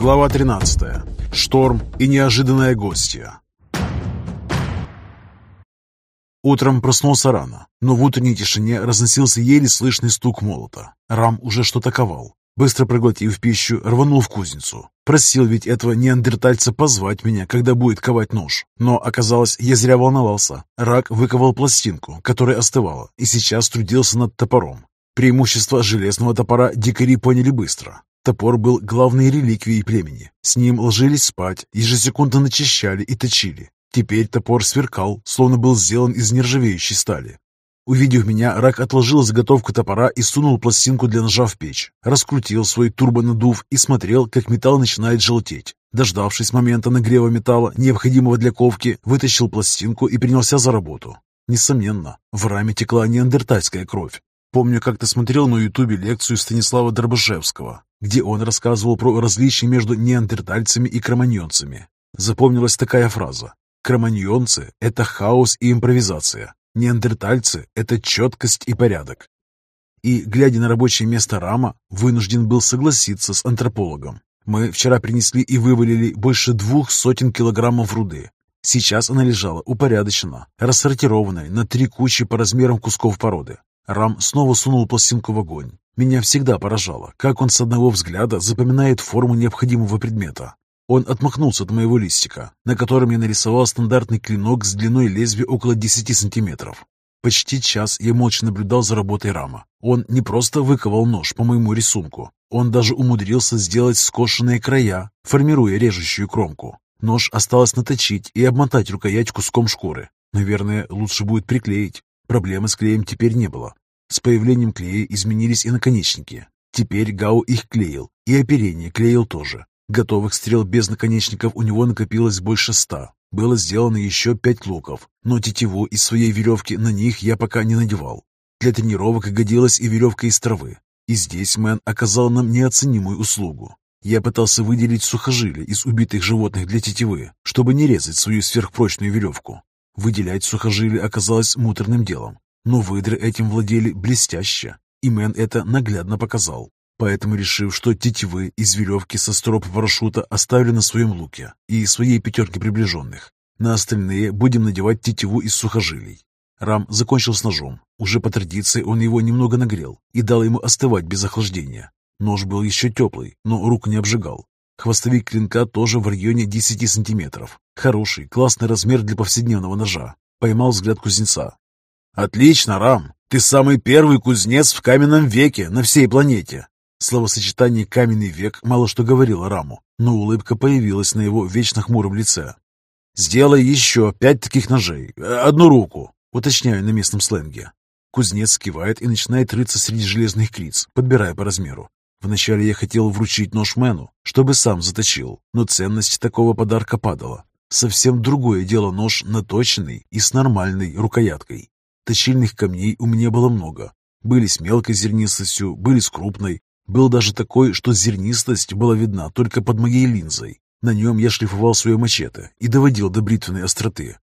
Глава 13. Шторм и неожиданное гостья. Утром проснулся рано, но в утренней тишине разносился еле слышный стук молота. Рам уже что-то ковал. Быстро проглотив пищу, рванул в кузницу. Просил ведь этого неандертальца позвать меня, когда будет ковать нож. Но оказалось, я зря волновался. Рак выковал пластинку, которая остывала, и сейчас трудился над топором. Преимущество железного топора дикари поняли быстро. Топор был главной реликвией племени. С ним ложились спать, ежесекундно начищали и точили. Теперь топор сверкал, словно был сделан из нержавеющей стали. Увидев меня, рак отложил заготовку топора и сунул пластинку для ножа в печь. Раскрутил свой турбонадув и смотрел, как металл начинает желтеть. Дождавшись момента нагрева металла, необходимого для ковки, вытащил пластинку и принялся за работу. Несомненно, в раме текла неандертальская кровь. Помню, как-то смотрел на ютубе лекцию Станислава Дробышевского, где он рассказывал про различия между неандертальцами и кроманьонцами. Запомнилась такая фраза. Кроманьонцы – это хаос и импровизация. Неандертальцы – это четкость и порядок. И, глядя на рабочее место Рама, вынужден был согласиться с антропологом. Мы вчера принесли и вывалили больше двух сотен килограммов руды. Сейчас она лежала упорядочена, рассортированная на три кучи по размерам кусков породы. Рам снова сунул пластинку в огонь. Меня всегда поражало, как он с одного взгляда запоминает форму необходимого предмета. Он отмахнулся от моего листика, на котором я нарисовал стандартный клинок с длиной лезвия около 10 сантиметров. Почти час я молча наблюдал за работой рама. Он не просто выковал нож по моему рисунку, он даже умудрился сделать скошенные края, формируя режущую кромку. Нож осталось наточить и обмотать рукоять куском шкуры. Наверное, лучше будет приклеить. Проблемы с клеем теперь не было. С появлением клея изменились и наконечники. Теперь Гау их клеил, и оперение клеил тоже. Готовых стрел без наконечников у него накопилось больше ста. Было сделано еще пять луков, но тетиву из своей веревки на них я пока не надевал. Для тренировок годилась и веревка из травы. И здесь Мэн оказал нам неоценимую услугу. Я пытался выделить сухожилия из убитых животных для тетивы, чтобы не резать свою сверхпрочную веревку. Выделять сухожилия оказалось муторным делом, но выдры этим владели блестяще, и Мэн это наглядно показал. Поэтому решив, что тетивы из веревки со стропа парашюта оставлю на своем луке и своей пятерке приближенных. На остальные будем надевать тетиву из сухожилий. Рам закончил с ножом. Уже по традиции он его немного нагрел и дал ему остывать без охлаждения. Нож был еще теплый, но руку не обжигал. Хвостовик клинка тоже в районе 10 сантиметров. Хороший, классный размер для повседневного ножа. Поймал взгляд кузнеца. «Отлично, Рам! Ты самый первый кузнец в каменном веке на всей планете. Словосочетание «каменный век» мало что говорило Раму, но улыбка появилась на его вечно хмуром лице. «Сделай еще пять таких ножей. Одну руку», — уточняю на местном сленге. Кузнец кивает и начинает рыться среди железных криц, подбирая по размеру. Вначале я хотел вручить нож Мэну, чтобы сам заточил, но ценность такого подарка падала. Совсем другое дело нож наточенный и с нормальной рукояткой. Точильных камней у меня было много. Были с мелкой зернистостью, были с крупной, был даже такой, что зернистость была видна только под моей линзой. На нем я шлифовал свое мачете и доводил до бритвенной остроты.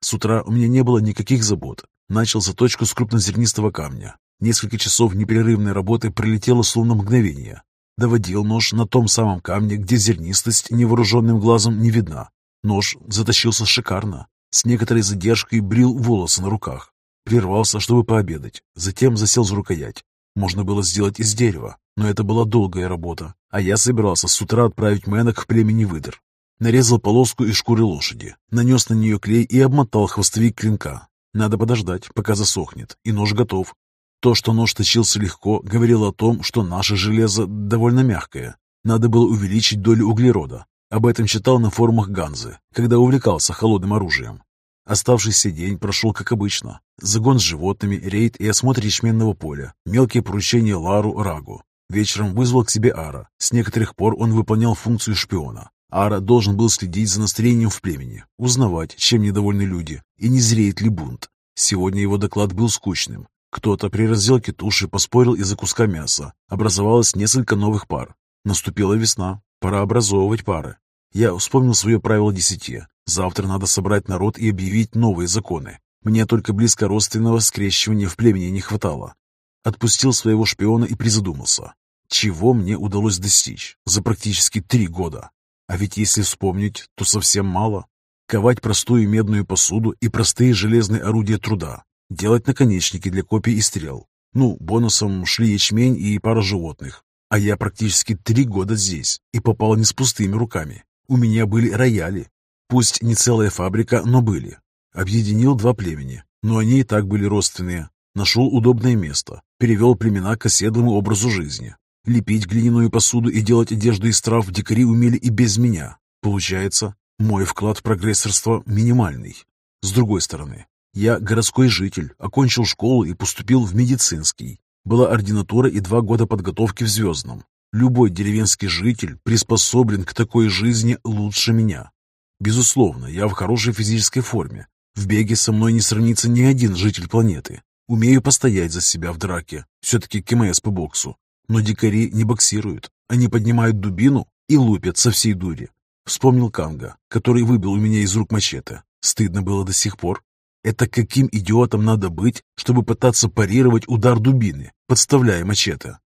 С утра у меня не было никаких забот. Начал заточку с крупнозернистого камня. Несколько часов непрерывной работы пролетело словно мгновение. Доводил нож на том самом камне, где зернистость невооруженным глазом не видна. Нож затащился шикарно. С некоторой задержкой брил волосы на руках. Прервался, чтобы пообедать. Затем засел за рукоять. Можно было сделать из дерева, но это была долгая работа, а я собирался с утра отправить Мэнок в племени выдр. Нарезал полоску из шкуры лошади, нанес на нее клей и обмотал хвостовик клинка. Надо подождать, пока засохнет, и нож готов. То, что нож точился легко, говорило о том, что наше железо довольно мягкое. Надо было увеличить долю углерода. Об этом читал на форумах Ганзы, когда увлекался холодным оружием. Оставшийся день прошел как обычно. Загон с животными, рейд и осмотр ячменного поля, мелкие поручения Лару Рагу. Вечером вызвал к себе Ара. С некоторых пор он выполнял функцию шпиона. Ара должен был следить за настроением в племени, узнавать, чем недовольны люди, и не зреет ли бунт. Сегодня его доклад был скучным. Кто-то при разделке туши поспорил из-за куска мяса. Образовалось несколько новых пар. Наступила весна. Пора образовывать пары. Я вспомнил свое правило десяти. Завтра надо собрать народ и объявить новые законы. Мне только близко родственного скрещивания в племени не хватало. Отпустил своего шпиона и призадумался. чего мне удалось достичь за практически три года. А ведь если вспомнить, то совсем мало. Ковать простую медную посуду и простые железные орудия труда. Делать наконечники для копий и стрел. Ну, бонусом шли ячмень и пара животных. А я практически три года здесь и попал не с пустыми руками. У меня были рояли. Пусть не целая фабрика, но были. Объединил два племени, но они и так были родственные. Нашел удобное место, перевел племена к оседлому образу жизни. Лепить глиняную посуду и делать одежду из трав дикари умели и без меня. Получается, мой вклад в прогрессорство минимальный. С другой стороны, я городской житель, окончил школу и поступил в медицинский. Была ординатура и два года подготовки в Звездном. Любой деревенский житель приспособлен к такой жизни лучше меня. Безусловно, я в хорошей физической форме. В беге со мной не сравнится ни один житель планеты. Умею постоять за себя в драке. Все-таки КМС по боксу. Но дикари не боксируют. Они поднимают дубину и лупят со всей дури. Вспомнил Канга, который выбил у меня из рук мачете. Стыдно было до сих пор. Это каким идиотом надо быть, чтобы пытаться парировать удар дубины, подставляя мачете?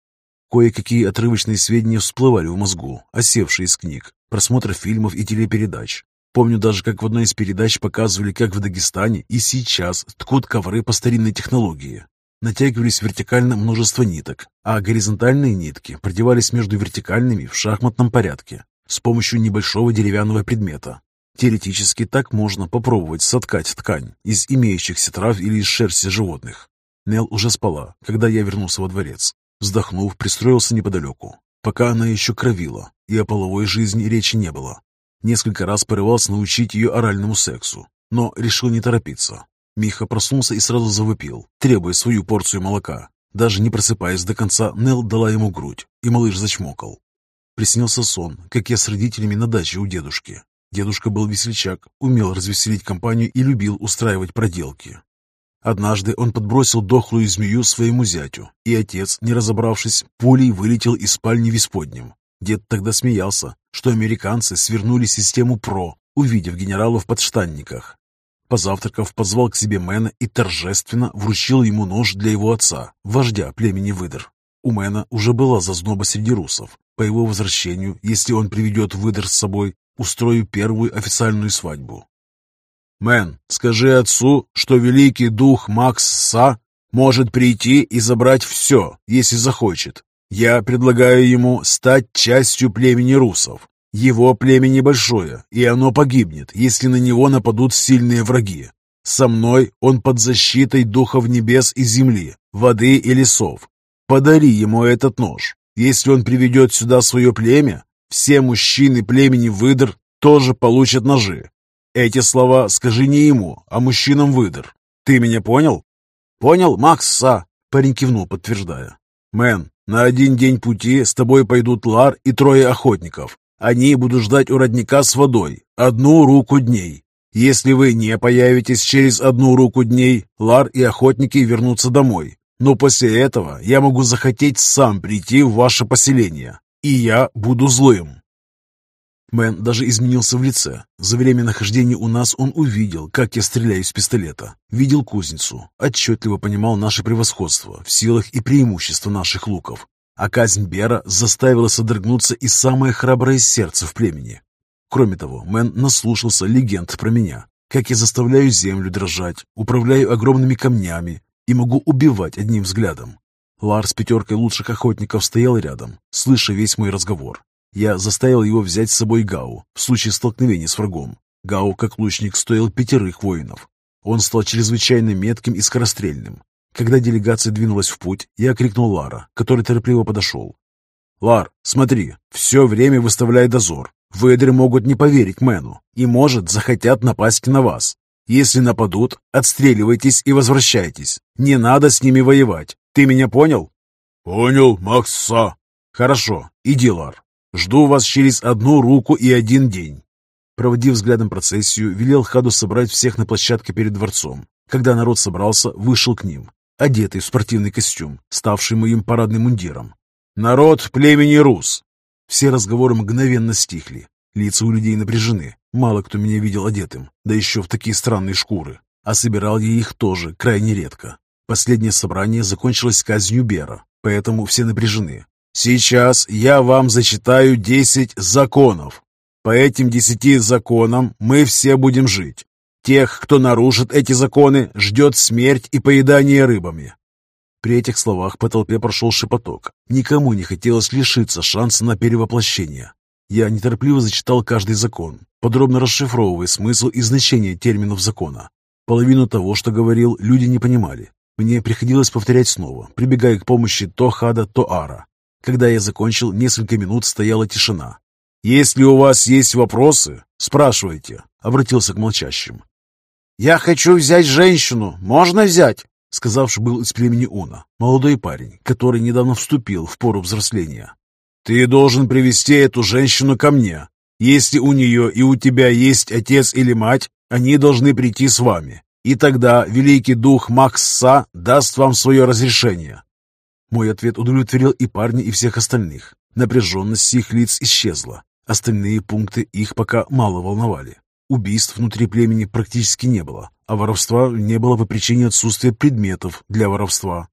Кое-какие отрывочные сведения всплывали в мозгу, осевшие из книг, просмотра фильмов и телепередач. Помню даже, как в одной из передач показывали, как в Дагестане и сейчас ткут ковры по старинной технологии. Натягивались вертикально множество ниток, а горизонтальные нитки продевались между вертикальными в шахматном порядке с помощью небольшого деревянного предмета, Теоретически так можно попробовать соткать ткань из имеющихся трав или из шерсти животных. Нел уже спала, когда я вернулся во дворец. Вздохнув, пристроился неподалеку, пока она еще кровила, и о половой жизни речи не было. Несколько раз порывался научить ее оральному сексу, но решил не торопиться. Миха проснулся и сразу завопил, требуя свою порцию молока. Даже не просыпаясь до конца, Нел дала ему грудь, и малыш зачмокал. Приснился сон, как я с родителями на даче у дедушки. Дедушка был весельчак, умел развеселить компанию и любил устраивать проделки. Однажды он подбросил дохлую змею своему зятю, и отец, не разобравшись, пулей вылетел из спальни в исподнем. Дед тогда смеялся, что американцы свернули систему ПРО, увидев генерала в подштанниках. Позавтракав, позвал к себе Мэна и торжественно вручил ему нож для его отца, вождя племени Выдр. У Мэна уже была зазноба среди русов. По его возвращению, если он приведет Выдр с собой, устрою первую официальную свадьбу. Мэн, скажи отцу, что великий дух Макс Са может прийти и забрать все, если захочет. Я предлагаю ему стать частью племени русов. Его племя небольшое, и оно погибнет, если на него нападут сильные враги. Со мной он под защитой духов небес и земли, воды и лесов. Подари ему этот нож. Если он приведет сюда свое племя, все мужчины племени выдр тоже получат ножи. Эти слова скажи не ему, а мужчинам выдр. Ты меня понял? Понял, Макса? Парень кивнул, подтверждая. Мэн, на один день пути с тобой пойдут Лар и трое охотников. Они будут ждать у родника с водой. Одну руку дней. Если вы не появитесь через одну руку дней, Лар и охотники вернутся домой. Но после этого я могу захотеть сам прийти в ваше поселение и я буду злым. Мэн даже изменился в лице. За время нахождения у нас он увидел, как я стреляю из пистолета. Видел кузницу. Отчетливо понимал наше превосходство в силах и преимущество наших луков. А казнь Бера заставила содрогнуться и самое храброе сердце в племени. Кроме того, Мэн наслушался легенд про меня. Как я заставляю землю дрожать, управляю огромными камнями и могу убивать одним взглядом. Лар с пятеркой лучших охотников стоял рядом, слыша весь мой разговор. Я заставил его взять с собой Гау в случае столкновения с врагом. Гау, как лучник, стоил пятерых воинов. Он стал чрезвычайно метким и скорострельным. Когда делегация двинулась в путь, я крикнул Лара, который торопливо подошел. «Лар, смотри, все время выставляй дозор. Выдры могут не поверить Мэну и, может, захотят напасть на вас. Если нападут, отстреливайтесь и возвращайтесь. Не надо с ними воевать. Ты меня понял?» «Понял, Макса». «Хорошо, иди, Лар. Жду вас через одну руку и один день». Проводив взглядом процессию, велел Хаду собрать всех на площадке перед дворцом. Когда народ собрался, вышел к ним, одетый в спортивный костюм, ставший моим парадным мундиром. «Народ племени Рус!» Все разговоры мгновенно стихли. Лица у людей напряжены. Мало кто меня видел одетым, да еще в такие странные шкуры. А собирал я их тоже крайне редко. Последнее собрание закончилось казнью Бера, поэтому все напряжены. Сейчас я вам зачитаю десять законов. По этим десяти законам мы все будем жить. Тех, кто нарушит эти законы, ждет смерть и поедание рыбами. При этих словах по толпе прошел шепоток. Никому не хотелось лишиться шанса на перевоплощение. Я неторопливо зачитал каждый закон, подробно расшифровывая смысл и значение терминов закона. Половину того, что говорил, люди не понимали. Мне приходилось повторять снова, прибегая к помощи то Хада, то Ара. Когда я закончил, несколько минут стояла тишина. «Если у вас есть вопросы, спрашивайте», — обратился к молчащим. «Я хочу взять женщину. Можно взять?» Сказавший был из племени Уна, молодой парень, который недавно вступил в пору взросления. «Ты должен привести эту женщину ко мне. Если у нее и у тебя есть отец или мать, они должны прийти с вами. И тогда великий дух Макса даст вам свое разрешение». Мой ответ удовлетворил и парня, и всех остальных. Напряженность их лиц исчезла. Остальные пункты их пока мало волновали. Убийств внутри племени практически не было, а воровства не было по причине отсутствия предметов для воровства.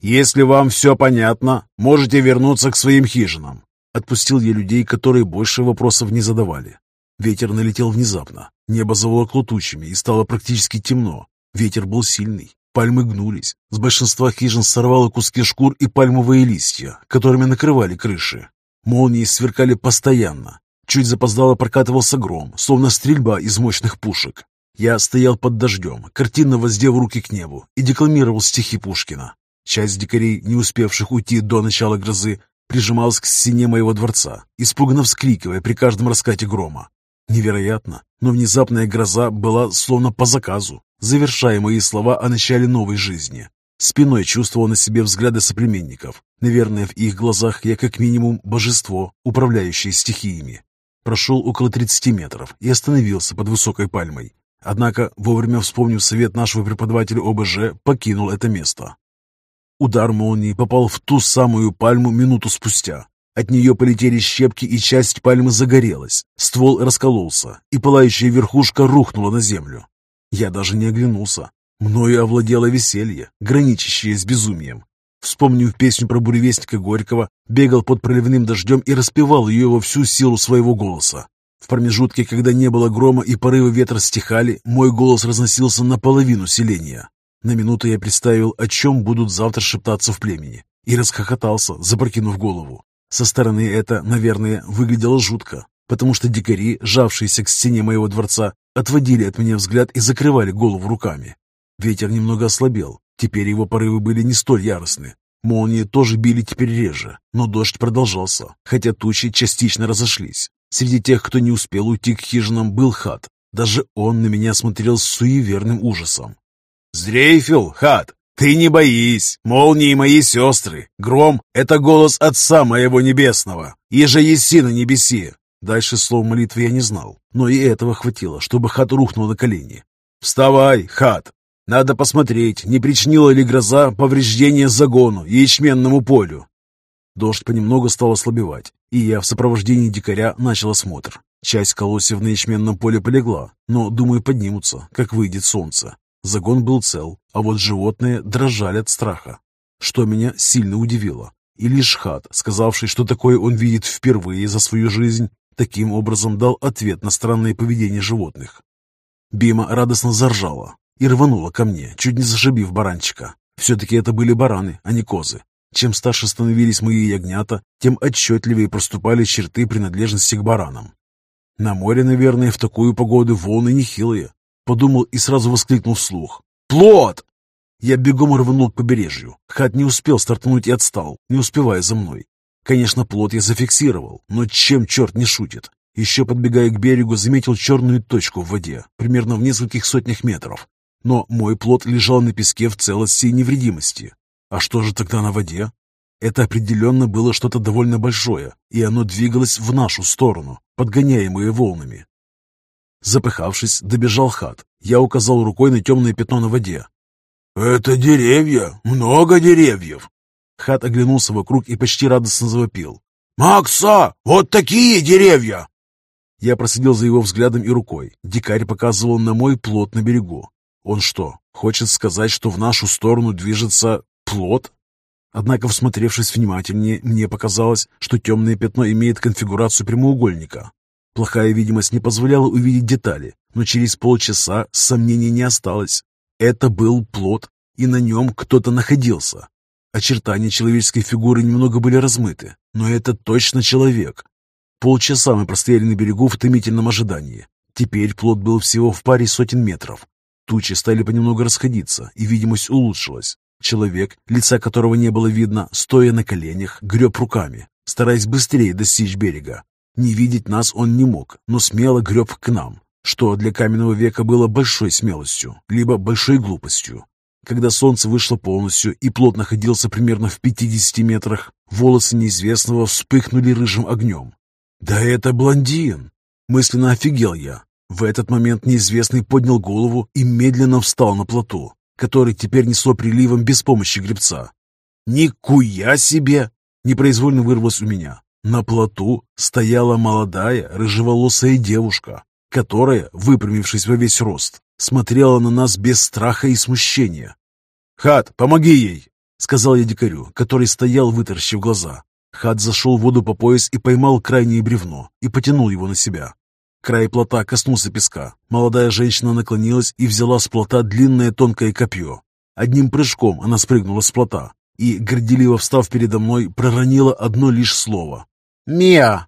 «Если вам все понятно, можете вернуться к своим хижинам». Отпустил я людей, которые больше вопросов не задавали. Ветер налетел внезапно. Небо заволокло тучами и стало практически темно. Ветер был сильный. Пальмы гнулись. С большинства хижин сорвало куски шкур и пальмовые листья, которыми накрывали крыши. Молнии сверкали постоянно. Чуть запоздало прокатывался гром, словно стрельба из мощных пушек. Я стоял под дождем, картинно воздев руки к небу и декламировал стихи Пушкина. Часть дикарей, не успевших уйти до начала грозы, прижималась к стене моего дворца, испуганно вскрикивая при каждом раскате грома. Невероятно, но внезапная гроза была словно по заказу, завершая мои слова о начале новой жизни. Спиной чувствовал на себе взгляды соплеменников. Наверное, в их глазах я как минимум божество, управляющее стихиями. Прошел около 30 метров и остановился под высокой пальмой. Однако, вовремя вспомнив совет нашего преподавателя ОБЖ, покинул это место. Удар молнии попал в ту самую пальму минуту спустя. От нее полетели щепки, и часть пальмы загорелась. Ствол раскололся, и пылающая верхушка рухнула на землю. Я даже не оглянулся. Мною овладело веселье, граничащее с безумием. Вспомнив песню про буревестника Горького, бегал под проливным дождем и распевал ее во всю силу своего голоса. В промежутке, когда не было грома и порывы ветра стихали, мой голос разносился наполовину селения. На минуту я представил, о чем будут завтра шептаться в племени, и расхохотался, запрокинув голову. Со стороны это, наверное, выглядело жутко, потому что дикари, жавшиеся к стене моего дворца, отводили от меня взгляд и закрывали голову руками. Ветер немного ослабел, теперь его порывы были не столь яростны. Молнии тоже били теперь реже, но дождь продолжался, хотя тучи частично разошлись. Среди тех, кто не успел уйти к хижинам, был хат. Даже он на меня смотрел с суеверным ужасом. «Зрейфил, хат, ты не боись, молнии мои сестры. Гром — это голос Отца моего Небесного. Еже еси на небеси». Дальше слов молитвы я не знал, но и этого хватило, чтобы хат рухнул на колени. «Вставай, хат! Надо посмотреть, не причинила ли гроза повреждения загону и ячменному полю». Дождь понемногу стал ослабевать, и я в сопровождении дикаря начал осмотр. Часть колосьев на ячменном поле полегла, но, думаю, поднимутся, как выйдет солнце. Загон был цел, а вот животные дрожали от страха, что меня сильно удивило. И лишь Хат, сказавший, что такое он видит впервые за свою жизнь, таким образом дал ответ на странное поведение животных. Бима радостно заржала и рванула ко мне, чуть не зашибив баранчика. Все-таки это были бараны, а не козы. Чем старше становились мои ягнята, тем отчетливее проступали черты принадлежности к баранам. На море, наверное, в такую погоду волны нехилые, Подумал и сразу воскликнул вслух. «Плот!» Я бегом рванул к побережью. Хат не успел стартануть и отстал, не успевая за мной. Конечно, плот я зафиксировал, но чем черт не шутит? Еще подбегая к берегу, заметил черную точку в воде, примерно в нескольких сотнях метров. Но мой плот лежал на песке в целости и невредимости. А что же тогда на воде? Это определенно было что-то довольно большое, и оно двигалось в нашу сторону, подгоняемое волнами. Запыхавшись, добежал хат. Я указал рукой на темное пятно на воде. «Это деревья! Много деревьев!» Хат оглянулся вокруг и почти радостно завопил. «Макса! Вот такие деревья!» Я проследил за его взглядом и рукой. Дикарь показывал на мой плот на берегу. Он что, хочет сказать, что в нашу сторону движется плот? Однако, всмотревшись внимательнее, мне показалось, что темное пятно имеет конфигурацию прямоугольника. Плохая видимость не позволяла увидеть детали, но через полчаса сомнений не осталось. Это был плод, и на нем кто-то находился. Очертания человеческой фигуры немного были размыты, но это точно человек. Полчаса мы простояли на берегу в томительном ожидании. Теперь плод был всего в паре сотен метров. Тучи стали понемногу расходиться, и видимость улучшилась. Человек, лица которого не было видно, стоя на коленях, греб руками, стараясь быстрее достичь берега. Не видеть нас он не мог, но смело греб к нам, что для каменного века было большой смелостью, либо большой глупостью. Когда солнце вышло полностью и плод находился примерно в 50 метрах, волосы неизвестного вспыхнули рыжим огнем. «Да это блондин!» Мысленно офигел я. В этот момент неизвестный поднял голову и медленно встал на плоту, который теперь несло приливом без помощи гребца. «Никуя себе!» Непроизвольно вырвалось у меня. На плоту стояла молодая рыжеволосая девушка, которая, выпрямившись во весь рост, смотрела на нас без страха и смущения. «Хат, помоги ей!» — сказал я дикарю, который стоял, вытаращив глаза. Хат зашел в воду по пояс и поймал крайнее бревно и потянул его на себя. Край плота коснулся песка. Молодая женщина наклонилась и взяла с плота длинное тонкое копье. Одним прыжком она спрыгнула с плота и, горделиво встав передо мной, проронила одно лишь слово. «Миа!»